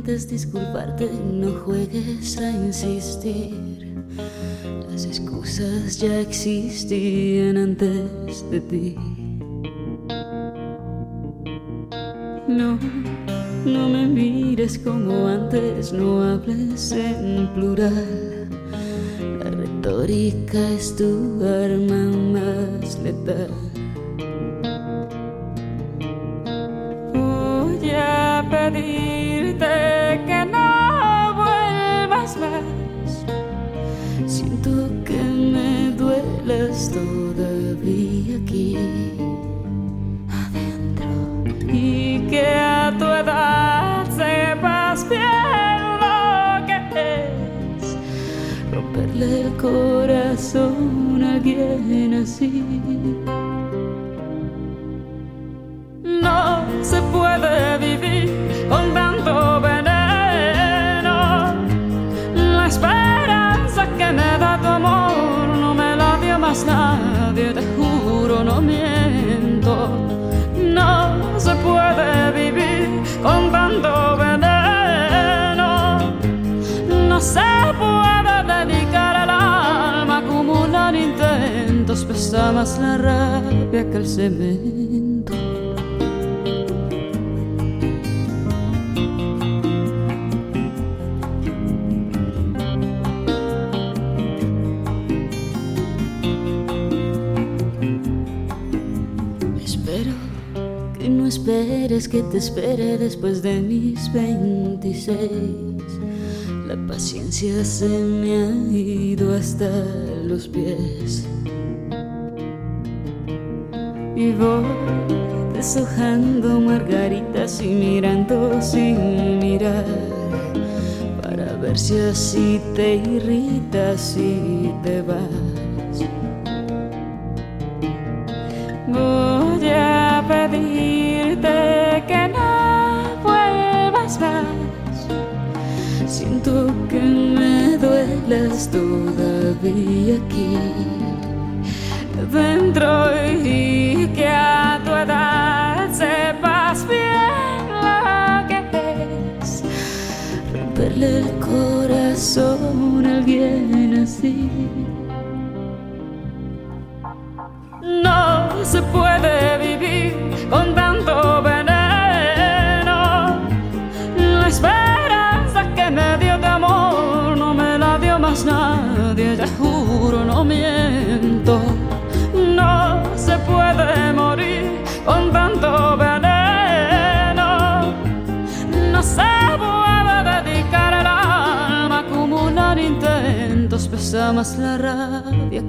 Intentes disculparte, no juegues a insistir. Las excusas ya existían antes de ti. No, no me mires como antes, no hables en plural. La retórica es tu arma más letal. Pedirte duelas todavía aquí adentro y que a tu edad sepas bien lo que es romperle el corazón a alguien así. Más nadie, te juro, no miento. No se puede vivir con tanto veneno. No se puede dedicar el alma a acumular intentos, pesa más la rabia que el cemento. Espero que no esperes que te espere después de mis 26. La paciencia se me ha ido hasta los pies. Y voy deshojando margaritas y mirando sin mirar. Para ver si así te irritas y te vas. Siento que me duelas todavía aquí dentro y que a tu edad sepas bien lo que es romperle el corazón a alguien así. No se puede vivir Pesa más la rabia.